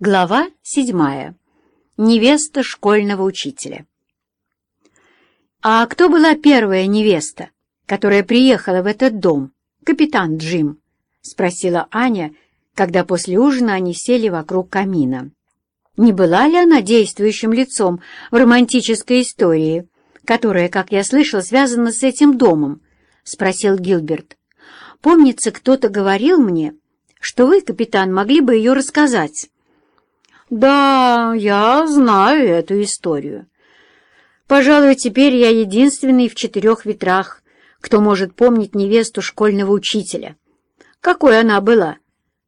Глава седьмая. Невеста школьного учителя. «А кто была первая невеста, которая приехала в этот дом, капитан Джим?» — спросила Аня, когда после ужина они сели вокруг камина. «Не была ли она действующим лицом в романтической истории, которая, как я слышал, связана с этим домом?» — спросил Гилберт. «Помнится, кто-то говорил мне, что вы, капитан, могли бы ее рассказать». «Да, я знаю эту историю. Пожалуй, теперь я единственный в четырех ветрах, кто может помнить невесту школьного учителя. Какой она была,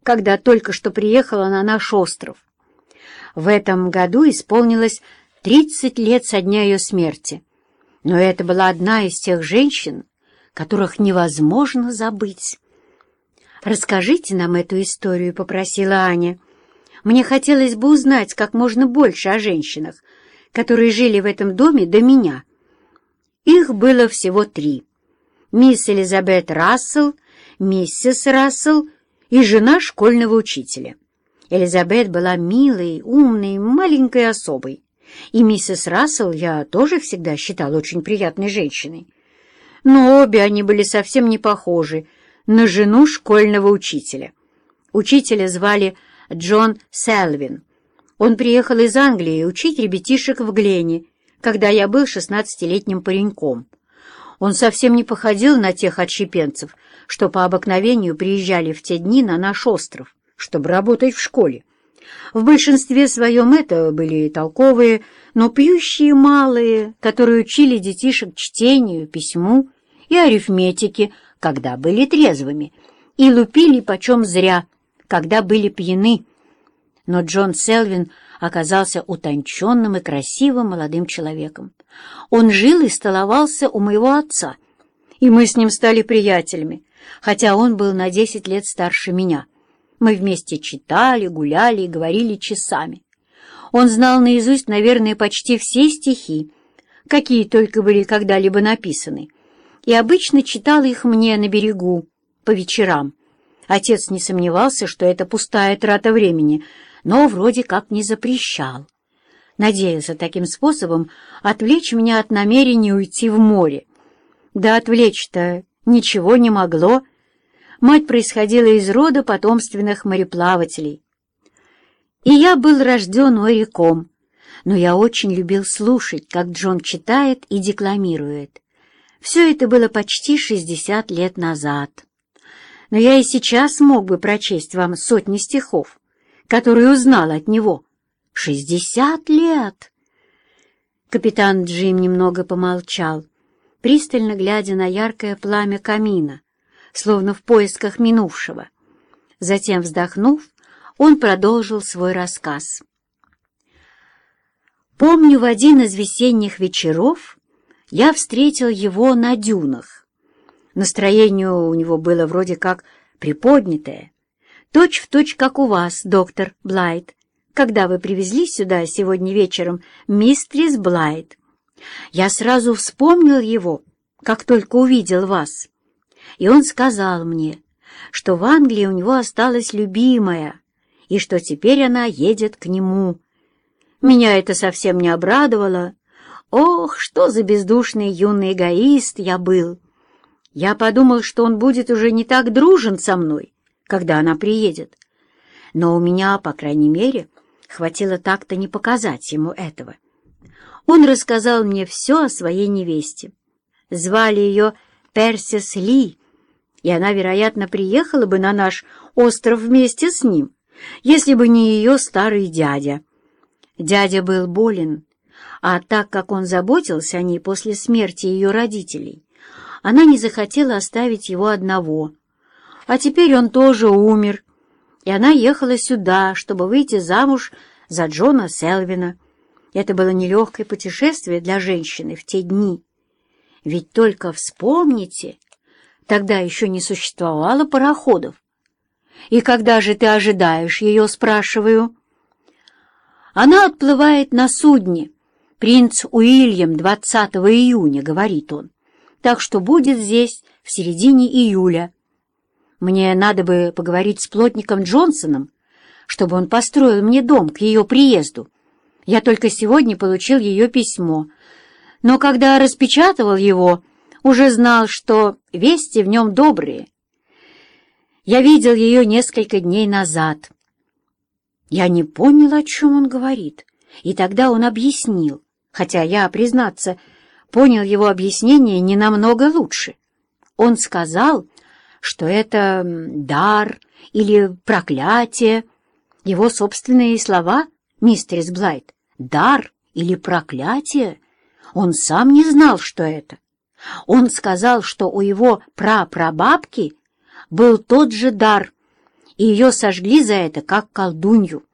когда только что приехала на наш остров. В этом году исполнилось тридцать лет со дня ее смерти. Но это была одна из тех женщин, которых невозможно забыть. «Расскажите нам эту историю», — попросила Аня. Мне хотелось бы узнать как можно больше о женщинах, которые жили в этом доме до меня. Их было всего три. Мисс Элизабет Рассел, миссис Рассел и жена школьного учителя. Элизабет была милой, умной, маленькой особой. И миссис Рассел я тоже всегда считал очень приятной женщиной. Но обе они были совсем не похожи на жену школьного учителя. Учителя звали Джон Селвин. Он приехал из Англии учить ребятишек в Глене, когда я был шестнадцатилетним пареньком. Он совсем не походил на тех отщепенцев, что по обыкновению приезжали в те дни на наш остров, чтобы работать в школе. В большинстве своем это были толковые, но пьющие малые, которые учили детишек чтению, письму и арифметике, когда были трезвыми, и лупили почем зря, когда были пьяны. Но Джон Селвин оказался утонченным и красивым молодым человеком. Он жил и столовался у моего отца, и мы с ним стали приятелями, хотя он был на десять лет старше меня. Мы вместе читали, гуляли и говорили часами. Он знал наизусть, наверное, почти все стихи, какие только были когда-либо написаны, и обычно читал их мне на берегу по вечерам. Отец не сомневался, что это пустая трата времени, но вроде как не запрещал. Надеялся таким способом отвлечь меня от намерения уйти в море. Да отвлечь-то ничего не могло. Мать происходила из рода потомственных мореплавателей. И я был рожден моряком, но я очень любил слушать, как Джон читает и декламирует. Все это было почти шестьдесят лет назад но я и сейчас мог бы прочесть вам сотни стихов, которые узнал от него. Шестьдесят лет! Капитан Джим немного помолчал, пристально глядя на яркое пламя камина, словно в поисках минувшего. Затем, вздохнув, он продолжил свой рассказ. Помню, в один из весенних вечеров я встретил его на дюнах. Настроение у него было вроде как приподнятое. Точь в точь, как у вас, доктор Блайт, когда вы привезли сюда сегодня вечером мистрис Блайт. Я сразу вспомнил его, как только увидел вас. И он сказал мне, что в Англии у него осталась любимая, и что теперь она едет к нему. Меня это совсем не обрадовало. Ох, что за бездушный юный эгоист я был! Я подумал, что он будет уже не так дружен со мной, когда она приедет. Но у меня, по крайней мере, хватило так-то не показать ему этого. Он рассказал мне все о своей невесте. Звали ее Персис Ли, и она, вероятно, приехала бы на наш остров вместе с ним, если бы не ее старый дядя. Дядя был болен, а так как он заботился о ней после смерти ее родителей, она не захотела оставить его одного. А теперь он тоже умер, и она ехала сюда, чтобы выйти замуж за Джона Селвина. Это было нелегкое путешествие для женщины в те дни. Ведь только вспомните, тогда еще не существовало пароходов. И когда же ты ожидаешь ее, спрашиваю? Она отплывает на судне. Принц Уильям 20 июня, говорит он так что будет здесь в середине июля. Мне надо бы поговорить с плотником Джонсоном, чтобы он построил мне дом к ее приезду. Я только сегодня получил ее письмо, но когда распечатывал его, уже знал, что вести в нем добрые. Я видел ее несколько дней назад. Я не понял, о чем он говорит, и тогда он объяснил, хотя я, признаться, понял его объяснение не намного лучше. Он сказал, что это дар или проклятие. Его собственные слова, мистер Блайт, дар или проклятие. Он сам не знал, что это. Он сказал, что у его прапрабабки был тот же дар, и ее сожгли за это, как колдунью.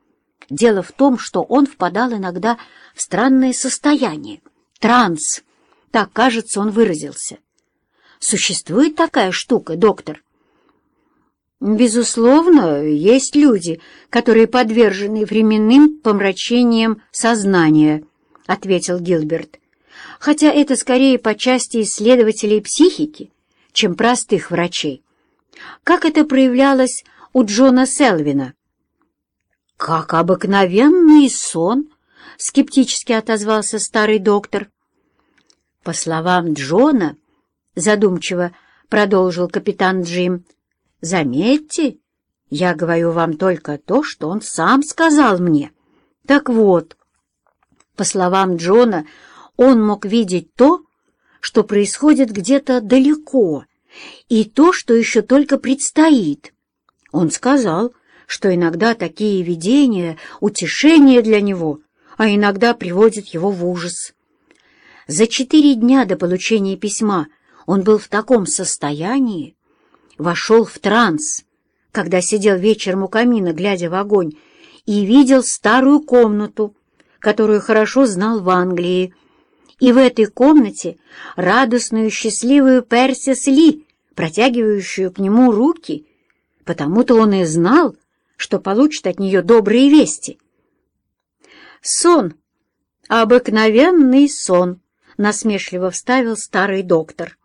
Дело в том, что он впадал иногда в странное состояние, транс, так, кажется, он выразился. Существует такая штука, доктор? Безусловно, есть люди, которые подвержены временным помрачениям сознания, ответил Гилберт. Хотя это скорее по части исследователей психики, чем простых врачей. Как это проявлялось у Джона Селвина? «Как обыкновенный сон», — скептически отозвался старый доктор. По словам Джона, задумчиво продолжил капитан Джим, заметьте, я говорю вам только то, что он сам сказал мне. Так вот, по словам Джона, он мог видеть то, что происходит где-то далеко, и то, что еще только предстоит. Он сказал, что иногда такие видения — утешение для него, а иногда приводят его в ужас. За четыре дня до получения письма он был в таком состоянии, вошел в транс, когда сидел вечером у камина, глядя в огонь, и видел старую комнату, которую хорошо знал в Англии, и в этой комнате радостную счастливую Персис Ли, протягивающую к нему руки, потому-то он и знал, что получит от нее добрые вести. Сон, обыкновенный сон, — насмешливо вставил старый доктор.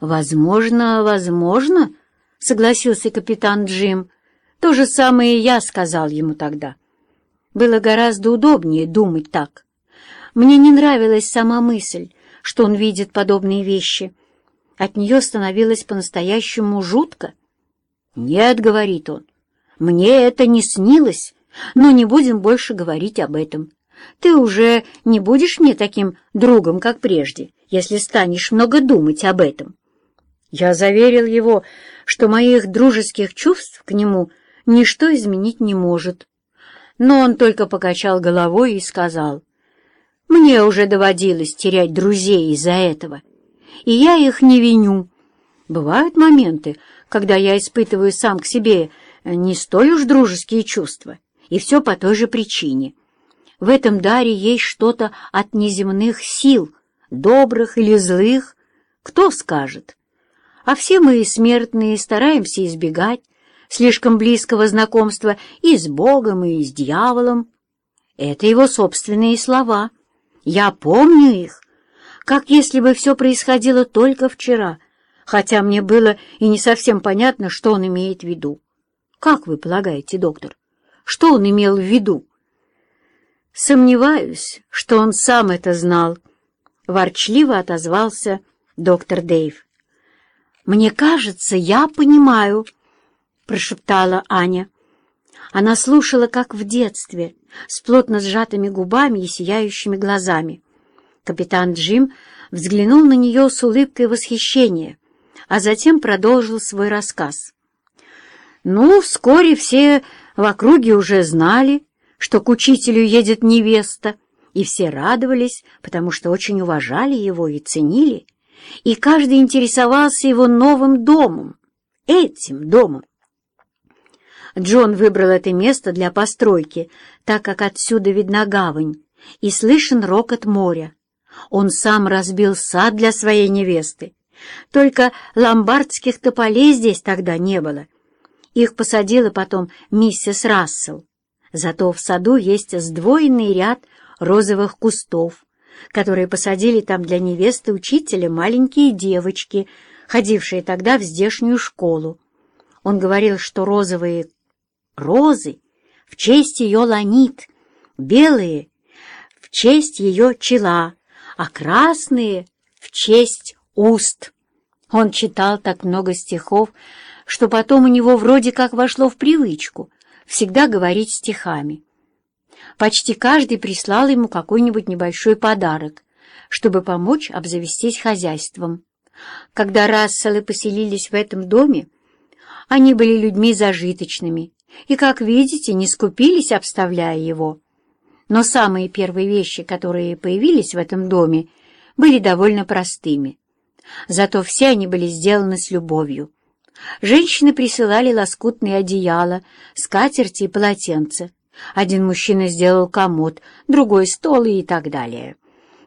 «Возможно, возможно», — согласился капитан Джим. «То же самое я сказал ему тогда. Было гораздо удобнее думать так. Мне не нравилась сама мысль, что он видит подобные вещи. От нее становилось по-настоящему жутко. «Нет», — говорит он, — «мне это не снилось, но не будем больше говорить об этом. Ты уже не будешь мне таким другом, как прежде, если станешь много думать об этом. Я заверил его, что моих дружеских чувств к нему ничто изменить не может. Но он только покачал головой и сказал, «Мне уже доводилось терять друзей из-за этого, и я их не виню. Бывают моменты, когда я испытываю сам к себе не столь уж дружеские чувства, и все по той же причине». В этом даре есть что-то от неземных сил, добрых или злых, кто скажет. А все мы, смертные, стараемся избегать слишком близкого знакомства и с Богом, и с дьяволом. Это его собственные слова. Я помню их, как если бы все происходило только вчера, хотя мне было и не совсем понятно, что он имеет в виду. Как вы полагаете, доктор, что он имел в виду? «Сомневаюсь, что он сам это знал», — ворчливо отозвался доктор Дэйв. «Мне кажется, я понимаю», — прошептала Аня. Она слушала, как в детстве, с плотно сжатыми губами и сияющими глазами. Капитан Джим взглянул на нее с улыбкой восхищения, а затем продолжил свой рассказ. «Ну, вскоре все в округе уже знали, что к учителю едет невеста, и все радовались, потому что очень уважали его и ценили, и каждый интересовался его новым домом, этим домом. Джон выбрал это место для постройки, так как отсюда видна гавань и слышен рокот моря. Он сам разбил сад для своей невесты. Только ломбардских тополей здесь тогда не было. Их посадила потом миссис Рассел. Зато в саду есть сдвоенный ряд розовых кустов, которые посадили там для невесты учителя маленькие девочки, ходившие тогда в здешнюю школу. Он говорил, что розовые розы в честь ее ланит, белые — в честь ее чела, а красные — в честь уст. Он читал так много стихов, что потом у него вроде как вошло в привычку всегда говорить стихами. Почти каждый прислал ему какой-нибудь небольшой подарок, чтобы помочь обзавестись хозяйством. Когда Расселы поселились в этом доме, они были людьми зажиточными и, как видите, не скупились, обставляя его. Но самые первые вещи, которые появились в этом доме, были довольно простыми. Зато все они были сделаны с любовью. Женщины присылали лоскутные одеяла, скатерти и полотенца. Один мужчина сделал комод, другой — стол и так далее.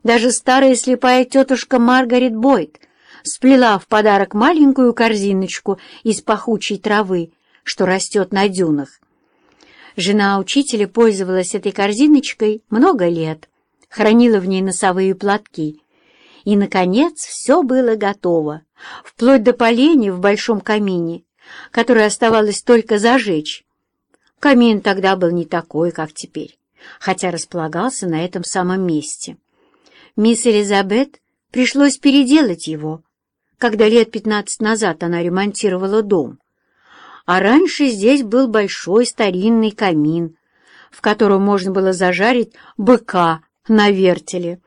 Даже старая слепая тетушка Маргарет Бойд сплела в подарок маленькую корзиночку из пахучей травы, что растет на дюнах. Жена учителя пользовалась этой корзиночкой много лет, хранила в ней носовые платки. И, наконец, все было готово, вплоть до поленья в большом камине, которое оставалось только зажечь. Камин тогда был не такой, как теперь, хотя располагался на этом самом месте. Мисс Элизабет пришлось переделать его, когда лет пятнадцать назад она ремонтировала дом. А раньше здесь был большой старинный камин, в котором можно было зажарить быка на вертеле.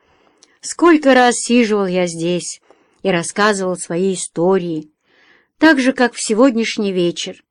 Сколько раз сиживал я здесь и рассказывал свои истории, так же, как в сегодняшний вечер.